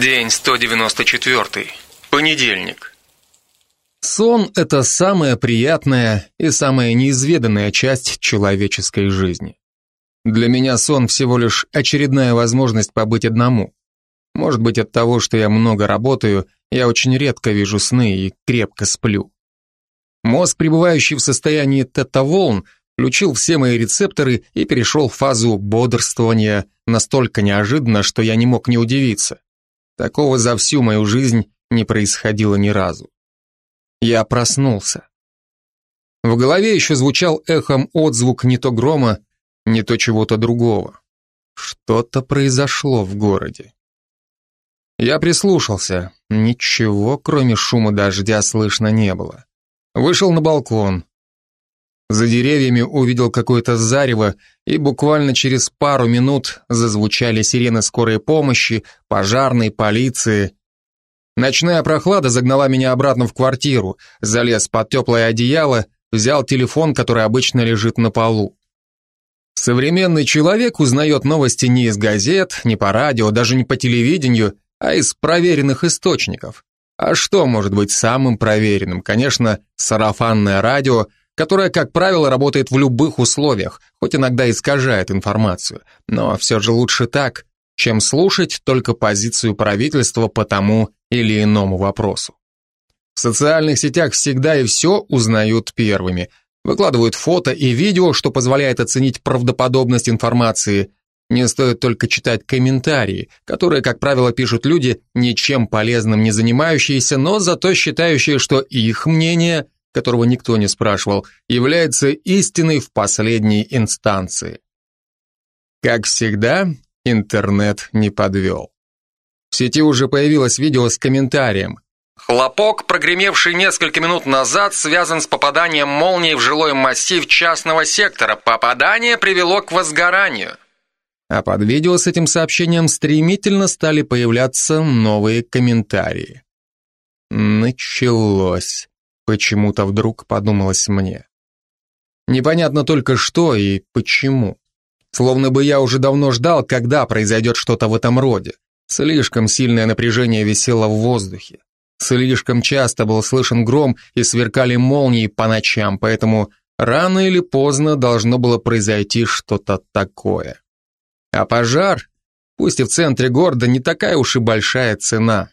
День 194. Понедельник. Сон – это самая приятная и самая неизведанная часть человеческой жизни. Для меня сон всего лишь очередная возможность побыть одному. Может быть от того, что я много работаю, я очень редко вижу сны и крепко сплю. Мозг, пребывающий в состоянии тета-волн, включил все мои рецепторы и перешел в фазу бодрствования настолько неожиданно, что я не мог не удивиться. Такого за всю мою жизнь не происходило ни разу. Я проснулся. В голове еще звучал эхом отзвук не то грома, не то чего-то другого. Что-то произошло в городе. Я прислушался. Ничего, кроме шума дождя, слышно не было. Вышел на балкон. За деревьями увидел какое-то зарево, и буквально через пару минут зазвучали сирены скорой помощи, пожарной, полиции. Ночная прохлада загнала меня обратно в квартиру, залез под теплое одеяло, взял телефон, который обычно лежит на полу. Современный человек узнает новости не из газет, не по радио, даже не по телевидению, а из проверенных источников. А что может быть самым проверенным? Конечно, сарафанное радио, которая, как правило, работает в любых условиях, хоть иногда искажает информацию. Но все же лучше так, чем слушать только позицию правительства по тому или иному вопросу. В социальных сетях всегда и все узнают первыми. Выкладывают фото и видео, что позволяет оценить правдоподобность информации. Не стоит только читать комментарии, которые, как правило, пишут люди, ничем полезным не занимающиеся, но зато считающие, что их мнение – которого никто не спрашивал, является истиной в последней инстанции. Как всегда, интернет не подвел. В сети уже появилось видео с комментарием. Хлопок, прогремевший несколько минут назад, связан с попаданием молнии в жилой массив частного сектора. Попадание привело к возгоранию. А под видео с этим сообщением стремительно стали появляться новые комментарии. Началось. Почему-то вдруг подумалось мне. Непонятно только что и почему. Словно бы я уже давно ждал, когда произойдет что-то в этом роде. Слишком сильное напряжение висело в воздухе. Слишком часто был слышен гром и сверкали молнии по ночам, поэтому рано или поздно должно было произойти что-то такое. А пожар, пусть и в центре города, не такая уж и большая цена.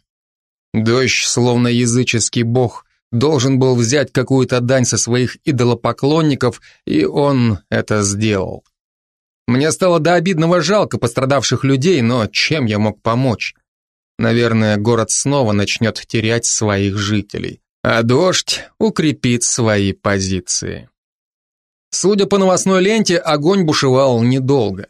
Дождь, словно языческий бог, должен был взять какую-то дань со своих идолопоклонников, и он это сделал. Мне стало до обидного жалко пострадавших людей, но чем я мог помочь? Наверное, город снова начнет терять своих жителей, а дождь укрепит свои позиции. Судя по новостной ленте, огонь бушевал недолго.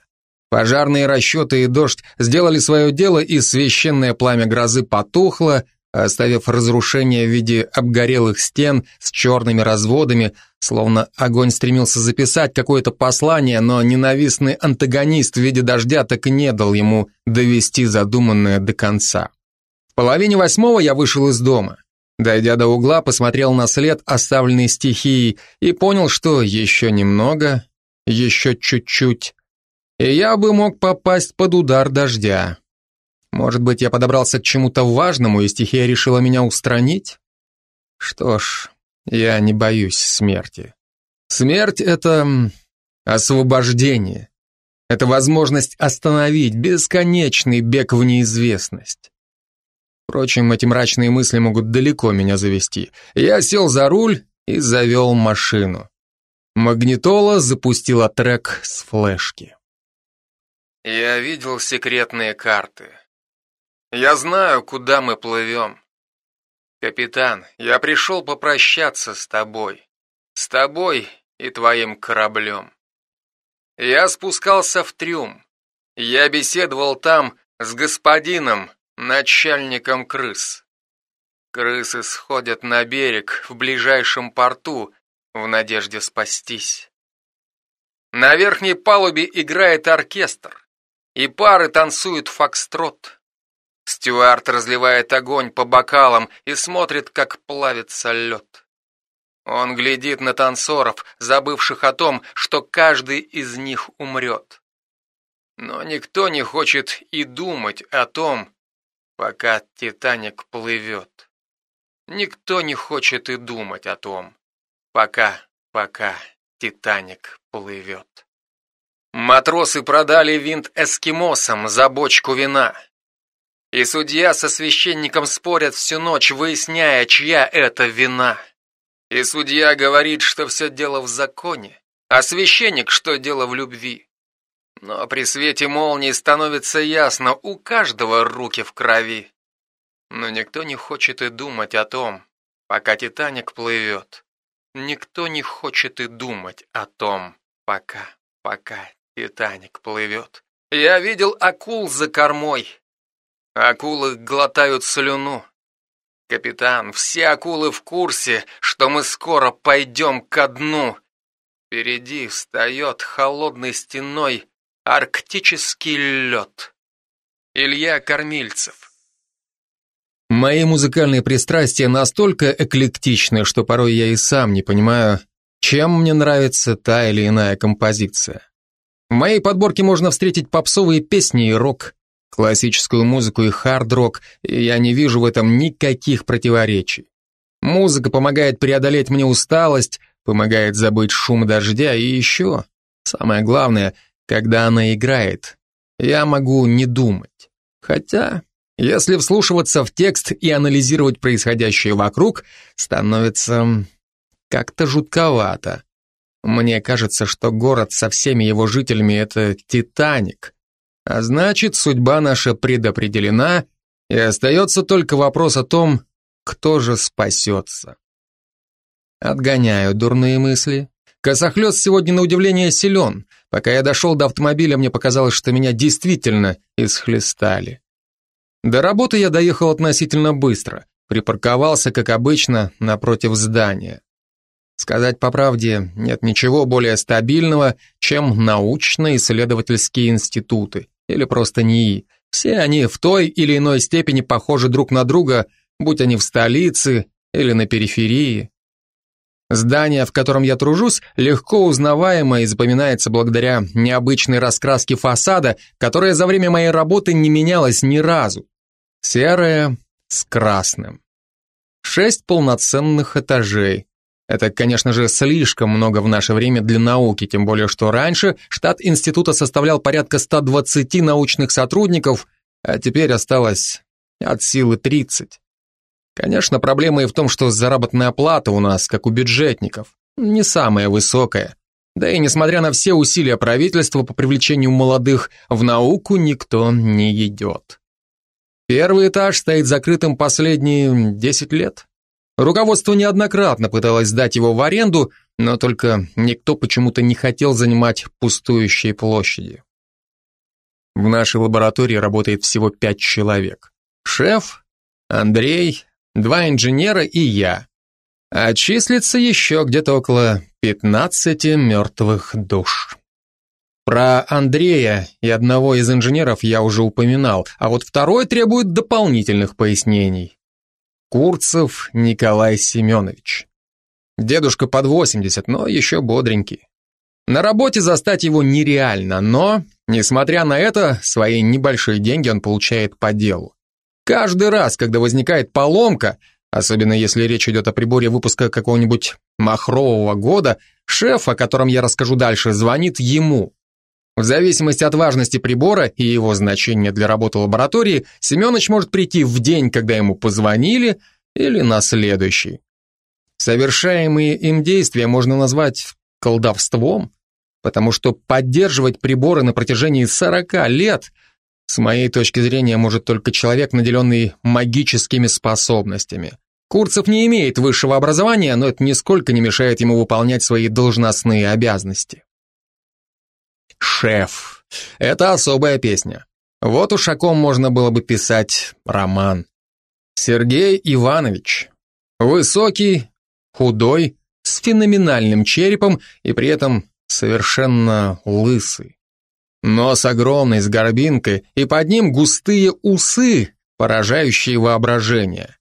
Пожарные расчеты и дождь сделали свое дело, и священное пламя грозы потухло, оставив разрушение в виде обгорелых стен с черными разводами, словно огонь стремился записать какое-то послание, но ненавистный антагонист в виде дождя так и не дал ему довести задуманное до конца. В половине восьмого я вышел из дома. Дойдя до угла, посмотрел на след, оставленный стихией, и понял, что еще немного, еще чуть-чуть, и я бы мог попасть под удар дождя. Может быть, я подобрался к чему-то важному, и стихия решила меня устранить? Что ж, я не боюсь смерти. Смерть — это освобождение. Это возможность остановить бесконечный бег в неизвестность. Впрочем, эти мрачные мысли могут далеко меня завести. Я сел за руль и завел машину. Магнитола запустила трек с флешки. Я видел секретные карты. Я знаю, куда мы плывем. Капитан, я пришел попрощаться с тобой. С тобой и твоим кораблем. Я спускался в трюм. Я беседовал там с господином, начальником крыс. Крысы сходят на берег в ближайшем порту в надежде спастись. На верхней палубе играет оркестр, и пары танцуют фокстрот. Стюарт разливает огонь по бокалам и смотрит, как плавится лед. Он глядит на танцоров, забывших о том, что каждый из них умрет. Но никто не хочет и думать о том, пока Титаник плывет. Никто не хочет и думать о том, пока, пока Титаник плывет. Матросы продали винт эскимосам за бочку вина. И судья со священником спорят всю ночь, выясняя, чья это вина. И судья говорит, что все дело в законе, а священник, что дело в любви. Но при свете молнии становится ясно, у каждого руки в крови. Но никто не хочет и думать о том, пока Титаник плывет. Никто не хочет и думать о том, пока, пока Титаник плывет. Я видел акул за кормой. Акулы глотают слюну. Капитан, все акулы в курсе, что мы скоро пойдем ко дну. Впереди встает холодной стеной арктический лед. Илья Кормильцев. Мои музыкальные пристрастия настолько эклектичны, что порой я и сам не понимаю, чем мне нравится та или иная композиция. В моей подборке можно встретить попсовые песни и рок, классическую музыку и хард-рок, я не вижу в этом никаких противоречий. Музыка помогает преодолеть мне усталость, помогает забыть шум дождя и еще, самое главное, когда она играет, я могу не думать. Хотя если вслушиваться в текст и анализировать происходящее вокруг, становится как-то жутковато. Мне кажется, что город со всеми его жителями — это Титаник. А значит, судьба наша предопределена, и остается только вопрос о том, кто же спасется. Отгоняю дурные мысли. Косохлёст сегодня на удивление силен. Пока я дошел до автомобиля, мне показалось, что меня действительно исхлестали. До работы я доехал относительно быстро, припарковался, как обычно, напротив здания. Сказать по правде, нет ничего более стабильного, чем научно-исследовательские институты, или просто НИИ. Все они в той или иной степени похожи друг на друга, будь они в столице или на периферии. Здание, в котором я тружусь, легко узнаваемо и запоминается благодаря необычной раскраске фасада, которая за время моей работы не менялась ни разу. Серое с красным. Шесть полноценных этажей. Это, конечно же, слишком много в наше время для науки, тем более что раньше штат института составлял порядка 120 научных сотрудников, а теперь осталось от силы 30. Конечно, проблема и в том, что заработная плата у нас, как у бюджетников, не самая высокая. Да и несмотря на все усилия правительства по привлечению молодых, в науку никто не идет. Первый этаж стоит закрытым последние 10 лет. Руководство неоднократно пыталось сдать его в аренду, но только никто почему-то не хотел занимать пустующие площади. В нашей лаборатории работает всего пять человек. Шеф, Андрей, два инженера и я. А числится еще где-то около 15 мертвых душ. Про Андрея и одного из инженеров я уже упоминал, а вот второй требует дополнительных пояснений. Курцев Николай Семенович. Дедушка под 80, но еще бодренький. На работе застать его нереально, но, несмотря на это, свои небольшие деньги он получает по делу. Каждый раз, когда возникает поломка, особенно если речь идет о приборе выпуска какого-нибудь махрового года, шеф, о котором я расскажу дальше, звонит ему. В зависимости от важности прибора и его значения для работы лаборатории, Семенович может прийти в день, когда ему позвонили, или на следующий. Совершаемые им действия можно назвать колдовством, потому что поддерживать приборы на протяжении 40 лет, с моей точки зрения, может только человек, наделенный магическими способностями. Курцев не имеет высшего образования, но это нисколько не мешает ему выполнять свои должностные обязанности. «Шеф» — это особая песня. Вот уж о ком можно было бы писать роман. Сергей Иванович. Высокий, худой, с феноменальным черепом и при этом совершенно лысый. Нос огромный, с горбинкой, и под ним густые усы, поражающие воображение.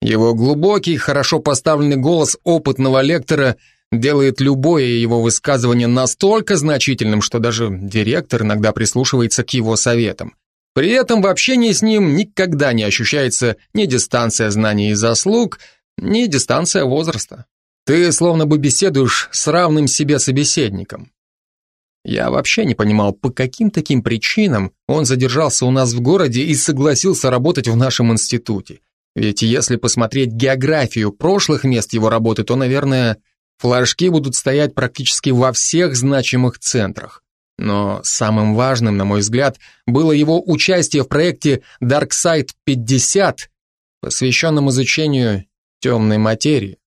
Его глубокий, хорошо поставленный голос опытного лектора делает любое его высказывание настолько значительным, что даже директор иногда прислушивается к его советам. При этом в общении с ним никогда не ощущается ни дистанция знаний и заслуг, ни дистанция возраста. Ты словно бы беседуешь с равным себе собеседником. Я вообще не понимал, по каким таким причинам он задержался у нас в городе и согласился работать в нашем институте. Ведь если посмотреть географию прошлых мест его работы, то, наверное, флажки будут стоять практически во всех значимых центрах. Но самым важным, на мой взгляд, было его участие в проекте DarkSide 50, посвященном изучению темной материи.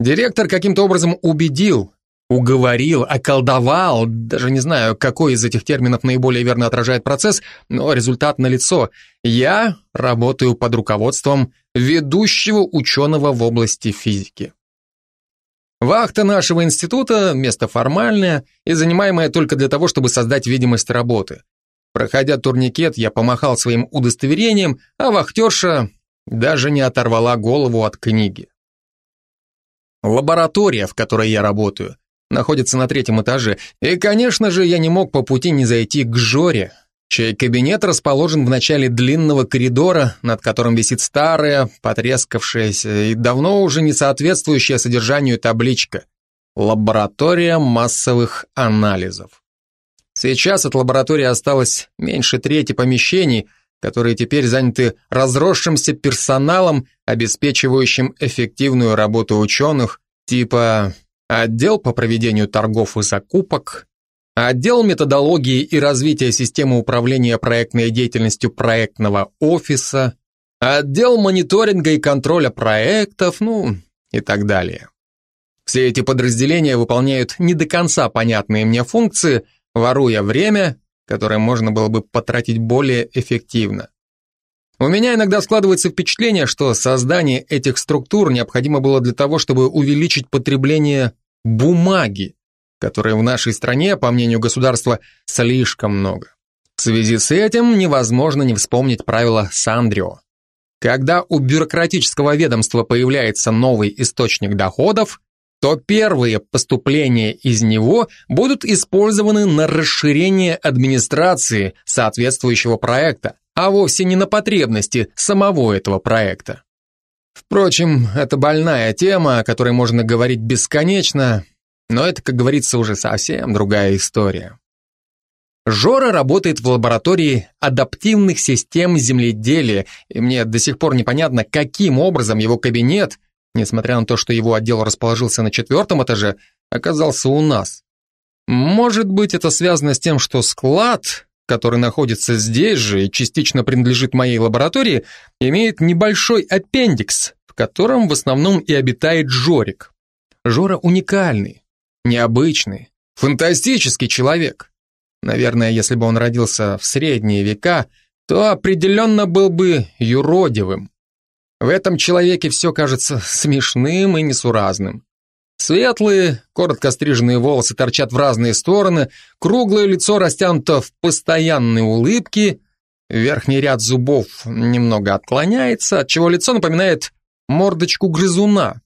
Директор каким-то образом убедил, уговорил, околдовал, даже не знаю, какой из этих терминов наиболее верно отражает процесс, но результат налицо. Я работаю под руководством ведущего ученого в области физики. Вахта нашего института – место формальное и занимаемое только для того, чтобы создать видимость работы. Проходя турникет, я помахал своим удостоверением, а вахтерша даже не оторвала голову от книги. Лаборатория, в которой я работаю, находится на третьем этаже, и, конечно же, я не мог по пути не зайти к Жоре, чей кабинет расположен в начале длинного коридора, над которым висит старая, потрескавшаяся и давно уже не соответствующая содержанию табличка «Лаборатория массовых анализов». Сейчас от лаборатории осталось меньше трети помещений, которые теперь заняты разросшимся персоналом, обеспечивающим эффективную работу ученых, типа отдел по проведению торгов и закупок, Отдел методологии и развития системы управления проектной деятельностью проектного офиса, отдел мониторинга и контроля проектов, ну и так далее. Все эти подразделения выполняют не до конца понятные мне функции, воруя время, которое можно было бы потратить более эффективно. У меня иногда складывается впечатление, что создание этих структур необходимо было для того, чтобы увеличить потребление бумаги, которой в нашей стране, по мнению государства, слишком много. В связи с этим невозможно не вспомнить правило Сандрио. Когда у бюрократического ведомства появляется новый источник доходов, то первые поступления из него будут использованы на расширение администрации соответствующего проекта, а вовсе не на потребности самого этого проекта. Впрочем, это больная тема, о которой можно говорить бесконечно, но это, как говорится, уже совсем другая история. Жора работает в лаборатории адаптивных систем земледелия, и мне до сих пор непонятно, каким образом его кабинет, несмотря на то, что его отдел расположился на четвертом этаже, оказался у нас. Может быть, это связано с тем, что склад, который находится здесь же и частично принадлежит моей лаборатории, имеет небольшой аппендикс, в котором в основном и обитает Жорик. Жора уникальный, необычный, фантастический человек. Наверное, если бы он родился в средние века, то определенно был бы юродивым. В этом человеке все кажется смешным и несуразным. Светлые, коротко стриженные волосы торчат в разные стороны, круглое лицо растянуто в постоянные улыбки, верхний ряд зубов немного отклоняется, отчего лицо напоминает мордочку грызуна.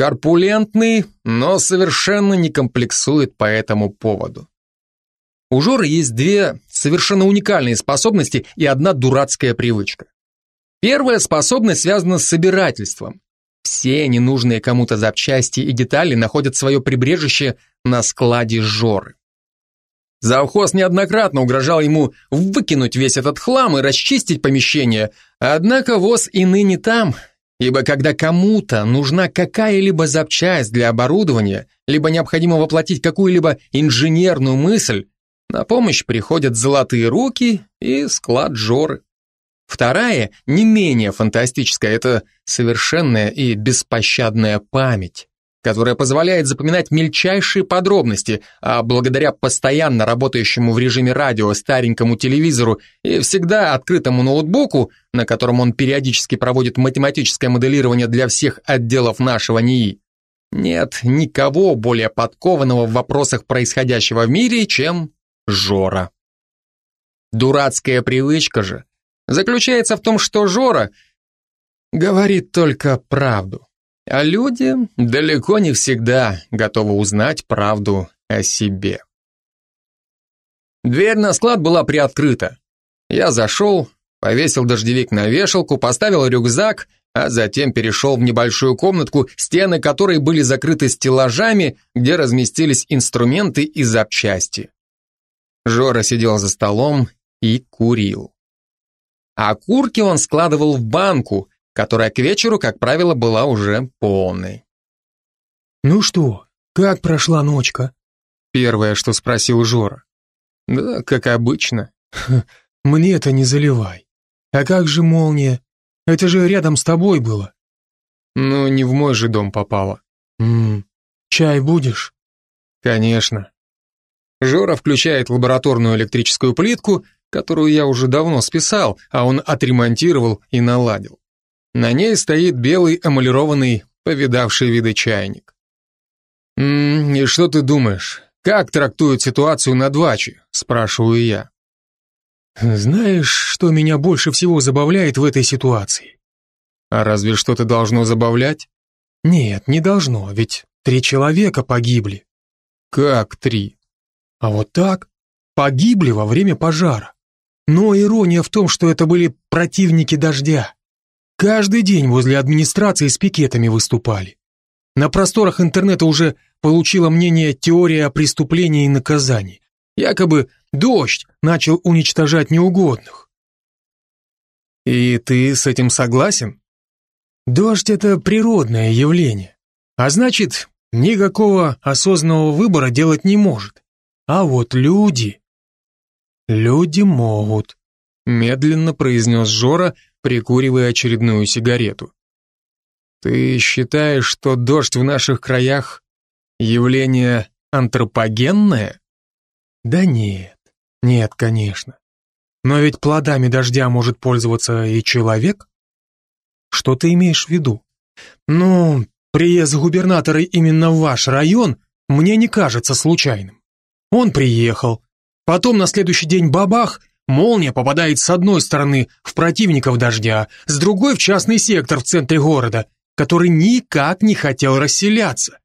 Корпулентный, но совершенно не комплексует по этому поводу. У Жоры есть две совершенно уникальные способности и одна дурацкая привычка. Первая способность связана с собирательством. Все ненужные кому-то запчасти и детали находят свое прибрежище на складе Жоры. Завхоз неоднократно угрожал ему выкинуть весь этот хлам и расчистить помещение, однако ВОЗ и ныне там, Ибо когда кому-то нужна какая-либо запчасть для оборудования, либо необходимо воплотить какую-либо инженерную мысль, на помощь приходят золотые руки и склад Жоры. Вторая, не менее фантастическая, это совершенная и беспощадная память которая позволяет запоминать мельчайшие подробности, а благодаря постоянно работающему в режиме радио старенькому телевизору и всегда открытому ноутбуку, на котором он периодически проводит математическое моделирование для всех отделов нашего НИИ, нет никого более подкованного в вопросах происходящего в мире, чем Жора. Дурацкая привычка же заключается в том, что Жора говорит только правду. А люди далеко не всегда готовы узнать правду о себе. Дверь на склад была приоткрыта. Я зашел, повесил дождевик на вешалку, поставил рюкзак, а затем перешел в небольшую комнатку, стены которой были закрыты стеллажами, где разместились инструменты и запчасти. Жора сидел за столом и курил. А курки он складывал в банку, которая к вечеру, как правило, была уже полной. «Ну что, как прошла ночка?» Первое, что спросил Жора. «Да, как обычно». «Мне это не заливай. А как же молния? Это же рядом с тобой было». «Ну, не в мой же дом попало». «Ммм, чай будешь?» «Конечно». Жора включает лабораторную электрическую плитку, которую я уже давно списал, а он отремонтировал и наладил. На ней стоит белый эмалированный, повидавший виды чайник. «М -м, «И что ты думаешь, как трактуют ситуацию на дваче?» – спрашиваю я. «Знаешь, что меня больше всего забавляет в этой ситуации?» «А разве что-то должно забавлять?» «Нет, не должно, ведь три человека погибли». «Как три?» «А вот так. Погибли во время пожара. Но ирония в том, что это были противники дождя. Каждый день возле администрации с пикетами выступали. На просторах интернета уже получила мнение теория о преступлении и наказании. Якобы дождь начал уничтожать неугодных. И ты с этим согласен? Дождь — это природное явление. А значит, никакого осознанного выбора делать не может. А вот люди... «Люди могут», — медленно произнес Жора, прикуривая очередную сигарету. «Ты считаешь, что дождь в наших краях — явление антропогенное?» «Да нет, нет, конечно. Но ведь плодами дождя может пользоваться и человек?» «Что ты имеешь в виду?» «Ну, приезд губернатора именно в ваш район мне не кажется случайным. Он приехал, Потом на следующий день бабах, молния попадает с одной стороны в противников дождя, с другой в частный сектор в центре города, который никак не хотел расселяться.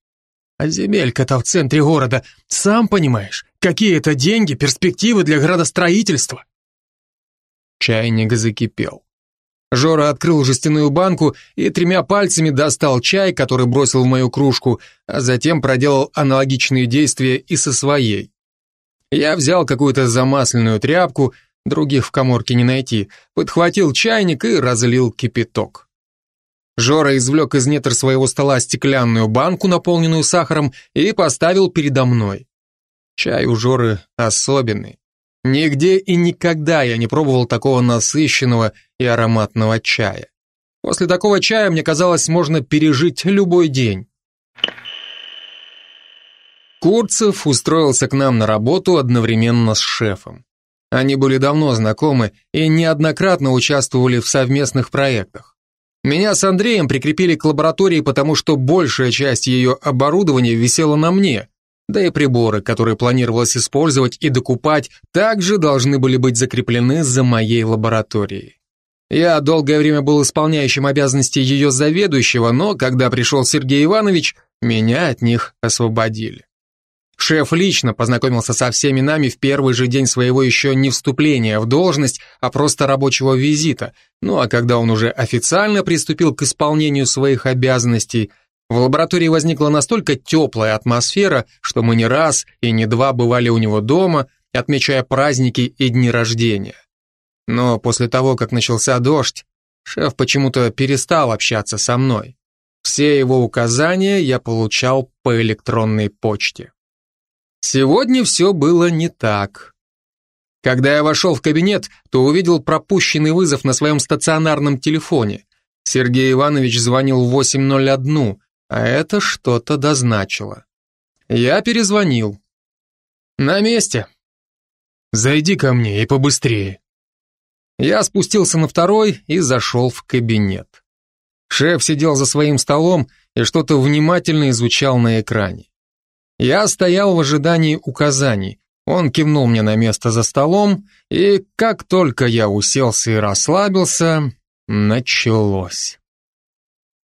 А земелька-то в центре города, сам понимаешь, какие это деньги, перспективы для градостроительства. Чайник закипел. Жора открыл жестяную банку и тремя пальцами достал чай, который бросил в мою кружку, а затем проделал аналогичные действия и со своей. Я взял какую-то замасленную тряпку, других в коморке не найти, подхватил чайник и разлил кипяток. Жора извлек из недр своего стола стеклянную банку, наполненную сахаром, и поставил передо мной. Чай у Жоры особенный. Нигде и никогда я не пробовал такого насыщенного и ароматного чая. После такого чая, мне казалось, можно пережить любой день. Курцев устроился к нам на работу одновременно с шефом. Они были давно знакомы и неоднократно участвовали в совместных проектах. Меня с Андреем прикрепили к лаборатории, потому что большая часть ее оборудования висела на мне, да и приборы, которые планировалось использовать и докупать, также должны были быть закреплены за моей лабораторией. Я долгое время был исполняющим обязанности ее заведующего, но когда пришел Сергей Иванович, меня от них освободили. Шеф лично познакомился со всеми нами в первый же день своего еще не вступления в должность, а просто рабочего визита. Ну а когда он уже официально приступил к исполнению своих обязанностей, в лаборатории возникла настолько теплая атмосфера, что мы не раз и не два бывали у него дома, отмечая праздники и дни рождения. Но после того, как начался дождь, шеф почему-то перестал общаться со мной. Все его указания я получал по электронной почте. Сегодня все было не так. Когда я вошел в кабинет, то увидел пропущенный вызов на своем стационарном телефоне. Сергей Иванович звонил в 801, а это что-то дозначило. Я перезвонил. «На месте». «Зайди ко мне и побыстрее». Я спустился на второй и зашел в кабинет. Шеф сидел за своим столом и что-то внимательно изучал на экране. Я стоял в ожидании указаний. Он кивнул мне на место за столом, и как только я уселся и расслабился, началось.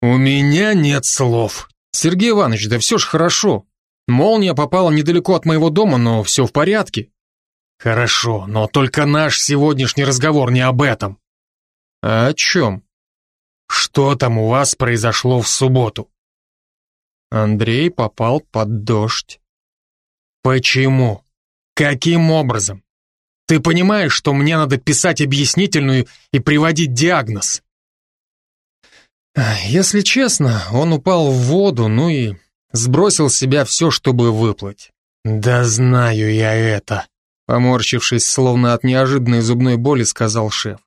«У меня нет слов. Сергей Иванович, да все ж хорошо. Молния попала недалеко от моего дома, но все в порядке. Хорошо, но только наш сегодняшний разговор не об этом. А о чем? Что там у вас произошло в субботу? Андрей попал под дождь. Почему? Каким образом? Ты понимаешь, что мне надо писать объяснительную и приводить диагноз? Если честно, он упал в воду, ну и сбросил с себя все, чтобы выплыть. Да знаю я это, поморщившись, словно от неожиданной зубной боли, сказал шеф.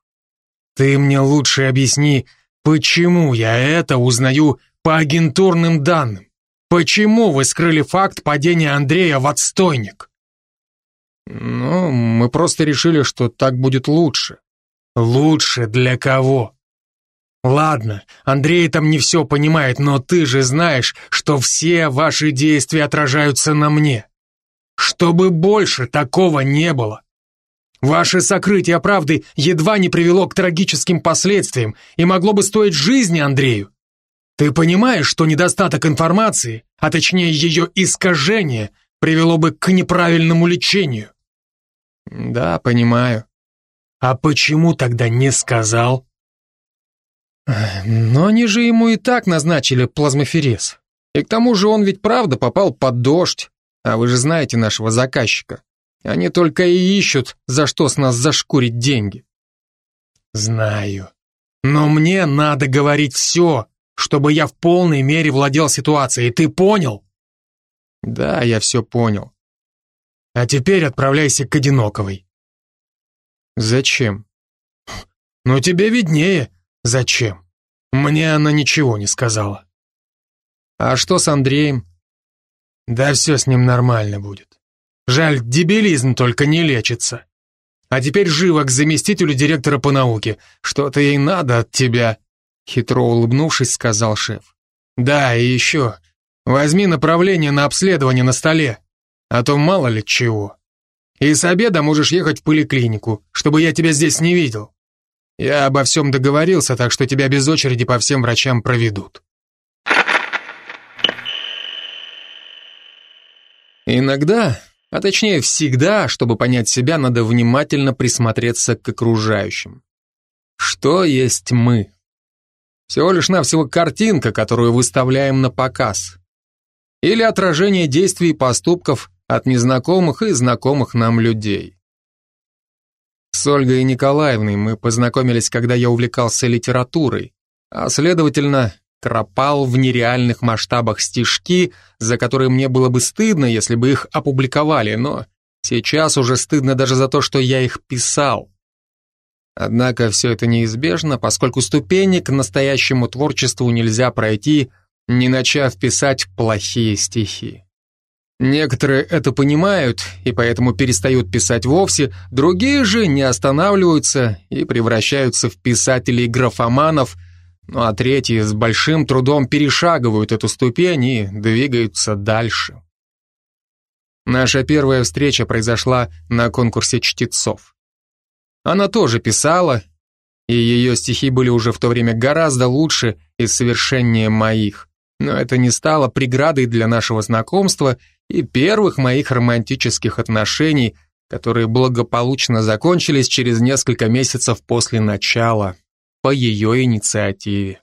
Ты мне лучше объясни, почему я это узнаю по агентурным данным? Почему вы скрыли факт падения Андрея в отстойник? Ну, мы просто решили, что так будет лучше. Лучше для кого? Ладно, Андрей там не все понимает, но ты же знаешь, что все ваши действия отражаются на мне. Чтобы больше такого не было. Ваше сокрытие правды едва не привело к трагическим последствиям и могло бы стоить жизни Андрею. Ты понимаешь, что недостаток информации, а точнее ее искажение, привело бы к неправильному лечению? Да, понимаю. А почему тогда не сказал? Но они же ему и так назначили плазмоферез. И к тому же он ведь правда попал под дождь. А вы же знаете нашего заказчика. Они только и ищут, за что с нас зашкурить деньги. Знаю. Но мне надо говорить все, чтобы я в полной мере владел ситуацией. Ты понял? Да, я все понял. А теперь отправляйся к Одиноковой. Зачем? Ну, тебе виднее, зачем. Мне она ничего не сказала. А что с Андреем? Да все с ним нормально будет. Жаль, дебилизм только не лечится. А теперь живо к заместителю директора по науке. Что-то ей надо от тебя. Хитро улыбнувшись, сказал шеф. Да, и еще. Возьми направление на обследование на столе а то мало ли чего. И с обеда можешь ехать в поликлинику, чтобы я тебя здесь не видел. Я обо всем договорился, так что тебя без очереди по всем врачам проведут. Иногда, а точнее всегда, чтобы понять себя, надо внимательно присмотреться к окружающим. Что есть мы? Всего лишь навсего картинка, которую выставляем на показ. Или отражение действий и поступков от незнакомых и знакомых нам людей. С Ольгой Николаевной мы познакомились, когда я увлекался литературой, а следовательно, кропал в нереальных масштабах стишки, за которые мне было бы стыдно, если бы их опубликовали, но сейчас уже стыдно даже за то, что я их писал. Однако все это неизбежно, поскольку ступени к настоящему творчеству нельзя пройти, не начав писать плохие стихи. Некоторые это понимают и поэтому перестают писать вовсе, другие же не останавливаются и превращаются в писателей-графоманов, ну а третьи с большим трудом перешагивают эту ступень и двигаются дальше. Наша первая встреча произошла на конкурсе чтецов. Она тоже писала, и ее стихи были уже в то время гораздо лучше и совершеннее моих. Но это не стало преградой для нашего знакомства – и первых моих романтических отношений, которые благополучно закончились через несколько месяцев после начала, по ее инициативе.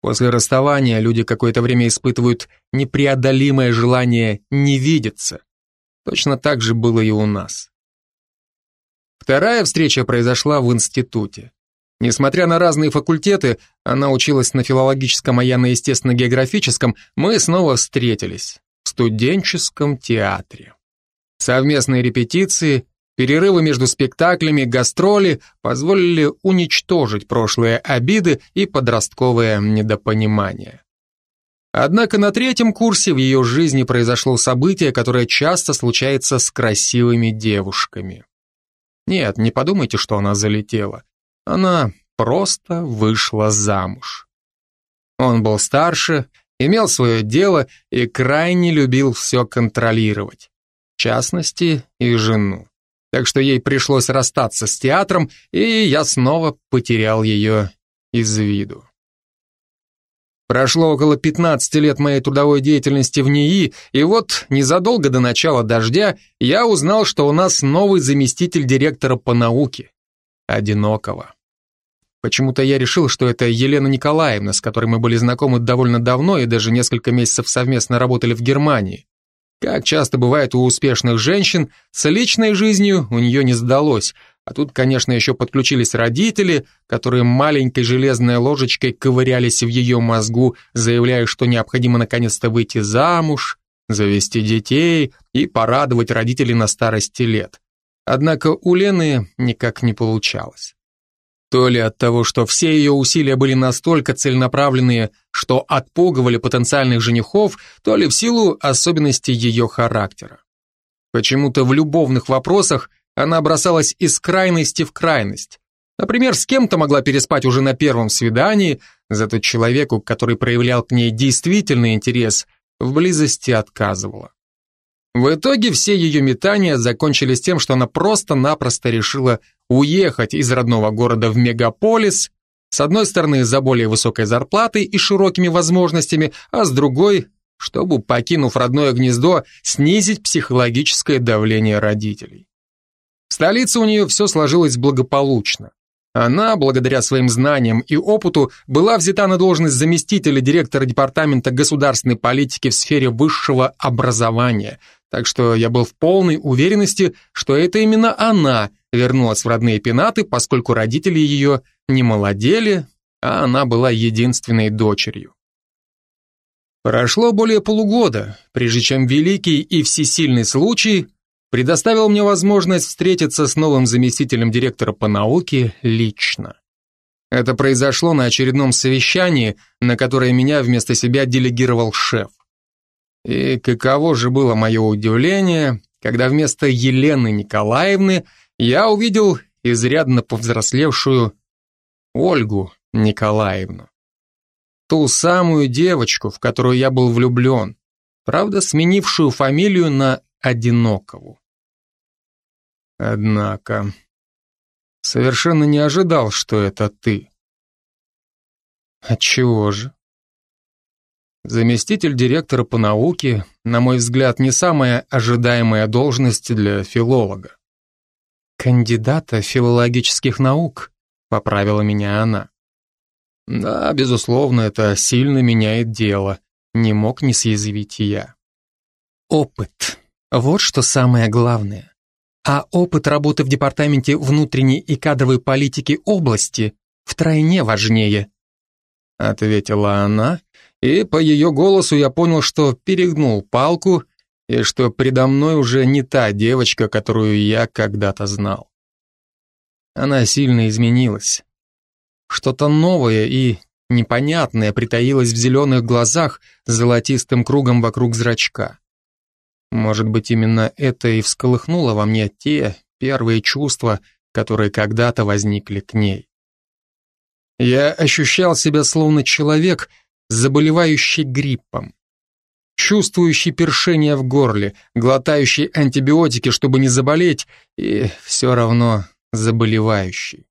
После расставания люди какое-то время испытывают непреодолимое желание не видеться. Точно так же было и у нас. Вторая встреча произошла в институте. Несмотря на разные факультеты, она училась на филологическом, а я на естественно-географическом, мы снова встретились в студенческом театре. Совместные репетиции, перерывы между спектаклями, гастроли позволили уничтожить прошлые обиды и подростковое недопонимание. Однако на третьем курсе в ее жизни произошло событие, которое часто случается с красивыми девушками. Нет, не подумайте, что она залетела. Она просто вышла замуж. Он был старше, имел свое дело и крайне любил все контролировать, в частности и жену. Так что ей пришлось расстаться с театром, и я снова потерял ее из виду. Прошло около 15 лет моей трудовой деятельности в НИИ, и вот незадолго до начала дождя я узнал, что у нас новый заместитель директора по науке. Одинокого. Почему-то я решил, что это Елена Николаевна, с которой мы были знакомы довольно давно и даже несколько месяцев совместно работали в Германии. Как часто бывает у успешных женщин, с личной жизнью у нее не сдалось, а тут, конечно, еще подключились родители, которые маленькой железной ложечкой ковырялись в ее мозгу, заявляя, что необходимо наконец-то выйти замуж, завести детей и порадовать родителей на старости лет. Однако у Лены никак не получалось. То ли от того, что все ее усилия были настолько целенаправленные, что отпугивали потенциальных женихов, то ли в силу особенностей ее характера. Почему-то в любовных вопросах она бросалась из крайности в крайность. Например, с кем-то могла переспать уже на первом свидании, зато человеку, который проявлял к ней действительный интерес, в близости отказывала. В итоге все ее метания закончились тем, что она просто-напросто решила уехать из родного города в мегаполис, с одной стороны за более высокой зарплатой и широкими возможностями, а с другой, чтобы, покинув родное гнездо, снизить психологическое давление родителей. Столице у нее все сложилось благополучно. Она, благодаря своим знаниям и опыту, была взята на должность заместителя директора департамента государственной политики в сфере высшего образования, так что я был в полной уверенности, что это именно она вернулась в родные пенаты, поскольку родители ее не молодели, а она была единственной дочерью. Прошло более полугода, прежде чем великий и всесильный случай предоставил мне возможность встретиться с новым заместителем директора по науке лично. Это произошло на очередном совещании, на которое меня вместо себя делегировал шеф. И каково же было мое удивление, когда вместо Елены Николаевны я увидел изрядно повзрослевшую Ольгу Николаевну. Ту самую девочку, в которую я был влюблен, правда, сменившую фамилию на Одинокову. Однако, совершенно не ожидал, что это ты. Отчего же? Заместитель директора по науке, на мой взгляд, не самая ожидаемая должность для филолога. Кандидата филологических наук, поправила меня она. Да, безусловно, это сильно меняет дело, не мог не съязвить я. Опыт. Вот что самое главное. А опыт работы в департаменте внутренней и кадровой политики области втройне важнее, ответила она и по ее голосу я понял, что перегнул палку и что предо мной уже не та девочка, которую я когда-то знал. Она сильно изменилась. Что-то новое и непонятное притаилось в зеленых глазах с золотистым кругом вокруг зрачка. Может быть, именно это и всколыхнуло во мне те первые чувства, которые когда-то возникли к ней. Я ощущал себя словно человек, заболевающий гриппом, чувствующий першение в горле, глотающий антибиотики, чтобы не заболеть, и все равно заболевающий.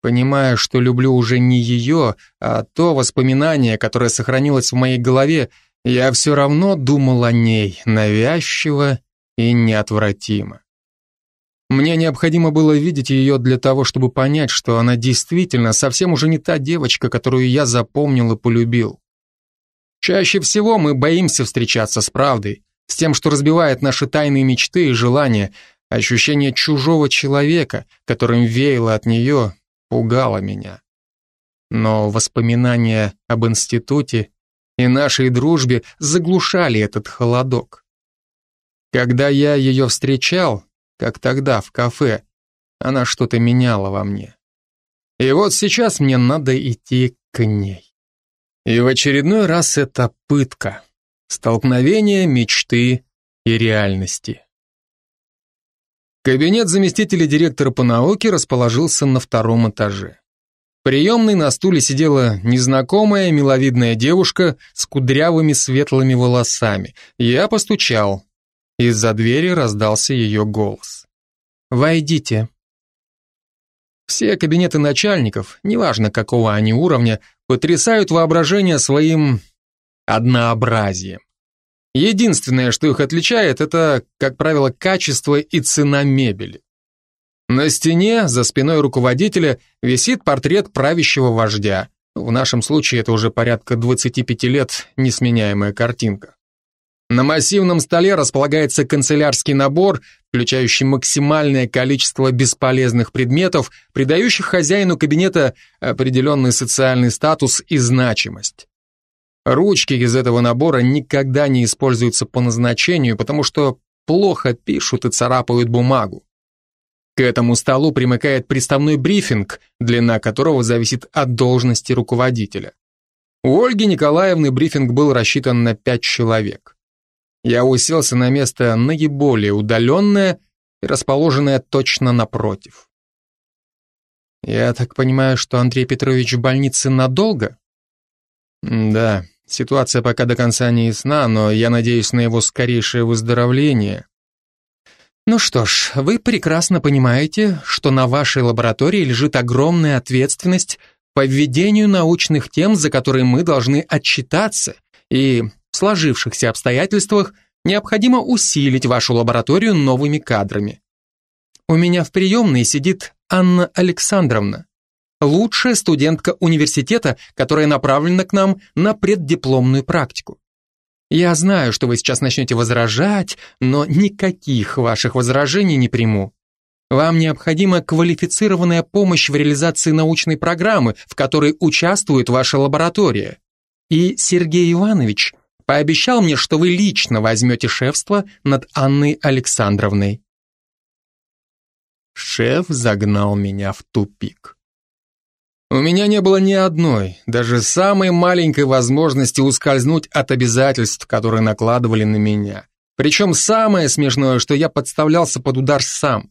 Понимая, что люблю уже не ее, а то воспоминание, которое сохранилось в моей голове, я все равно думал о ней навязчиво и неотвратимо. Мне необходимо было видеть ее для того, чтобы понять, что она действительно совсем уже не та девочка, которую я запомнил и полюбил. Чаще всего мы боимся встречаться с правдой, с тем, что разбивает наши тайные мечты и желания, ощущение чужого человека, которым веяло от нее, пугало меня. Но воспоминания об институте и нашей дружбе заглушали этот холодок. Когда я ее встречал, как тогда в кафе. Она что-то меняла во мне. И вот сейчас мне надо идти к ней. И в очередной раз это пытка. Столкновение мечты и реальности. Кабинет заместителя директора по науке расположился на втором этаже. Приемной на стуле сидела незнакомая миловидная девушка с кудрявыми светлыми волосами. Я постучал. Из-за двери раздался ее голос. «Войдите». Все кабинеты начальников, неважно какого они уровня, потрясают воображение своим однообразием. Единственное, что их отличает, это, как правило, качество и цена мебели. На стене, за спиной руководителя, висит портрет правящего вождя. В нашем случае это уже порядка 25 лет несменяемая картинка. На массивном столе располагается канцелярский набор, включающий максимальное количество бесполезных предметов, придающих хозяину кабинета определенный социальный статус и значимость. Ручки из этого набора никогда не используются по назначению, потому что плохо пишут и царапают бумагу. К этому столу примыкает приставной брифинг, длина которого зависит от должности руководителя. У Ольги Николаевны брифинг был рассчитан на пять человек. Я уселся на место наиболее удаленное и расположенное точно напротив. «Я так понимаю, что Андрей Петрович в больнице надолго?» «Да, Ситуация пока до конца не ясна, но я надеюсь на его скорейшее выздоровление. Ну что ж, вы прекрасно понимаете, что на вашей лаборатории лежит огромная ответственность по введению научных тем, за которые мы должны отчитаться, и в сложившихся обстоятельствах необходимо усилить вашу лабораторию новыми кадрами. У меня в приемной сидит Анна Александровна лучшая студентка университета, которая направлена к нам на преддипломную практику. Я знаю, что вы сейчас начнете возражать, но никаких ваших возражений не приму. Вам необходима квалифицированная помощь в реализации научной программы, в которой участвует ваша лаборатория. И Сергей Иванович пообещал мне, что вы лично возьмете шефство над Анной Александровной. Шеф загнал меня в тупик. У меня не было ни одной, даже самой маленькой возможности ускользнуть от обязательств, которые накладывали на меня. Причем самое смешное, что я подставлялся под удар сам.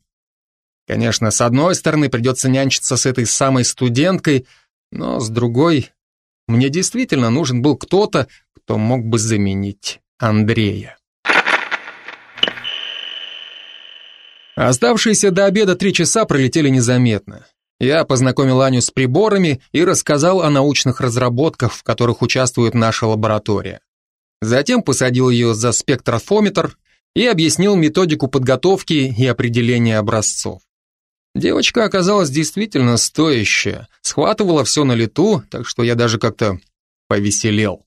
Конечно, с одной стороны придется нянчиться с этой самой студенткой, но с другой, мне действительно нужен был кто-то, кто мог бы заменить Андрея. Оставшиеся до обеда три часа пролетели незаметно. Я познакомил Аню с приборами и рассказал о научных разработках, в которых участвует наша лаборатория. Затем посадил ее за спектрофометр и объяснил методику подготовки и определения образцов. Девочка оказалась действительно стоящая, схватывала все на лету, так что я даже как-то повеселел.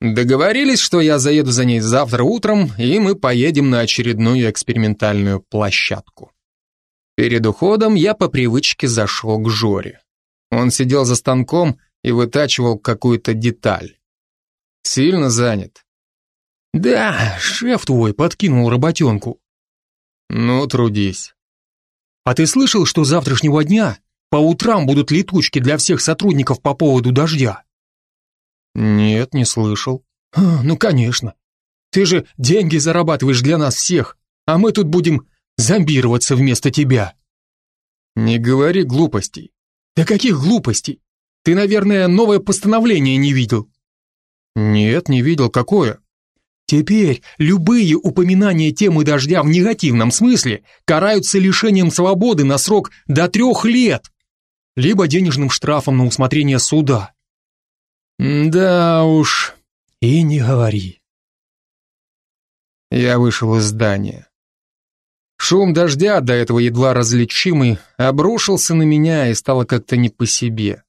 Договорились, что я заеду за ней завтра утром, и мы поедем на очередную экспериментальную площадку. Перед уходом я по привычке зашел к Жоре. Он сидел за станком и вытачивал какую-то деталь. Сильно занят. Да, шеф твой подкинул работенку. Ну, трудись. А ты слышал, что завтрашнего дня по утрам будут летучки для всех сотрудников по поводу дождя? Нет, не слышал. Ну, конечно. Ты же деньги зарабатываешь для нас всех, а мы тут будем зомбироваться вместо тебя. Не говори глупостей. Да каких глупостей? Ты, наверное, новое постановление не видел. Нет, не видел. Какое? Теперь любые упоминания темы дождя в негативном смысле караются лишением свободы на срок до трех лет, либо денежным штрафом на усмотрение суда. Да уж, и не говори. Я вышел из здания. Шум дождя, до этого едва различимый, обрушился на меня и стало как-то не по себе.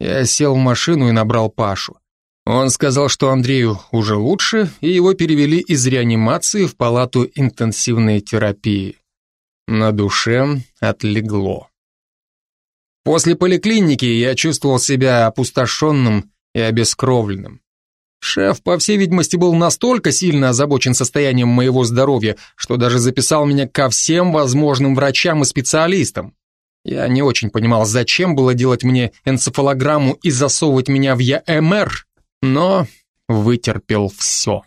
Я сел в машину и набрал Пашу. Он сказал, что Андрею уже лучше, и его перевели из реанимации в палату интенсивной терапии. На душе отлегло. После поликлиники я чувствовал себя опустошенным и обескровленным. Шеф, по всей видимости, был настолько сильно озабочен состоянием моего здоровья, что даже записал меня ко всем возможным врачам и специалистам. Я не очень понимал, зачем было делать мне энцефалограмму и засовывать меня в ЯМР, но вытерпел все.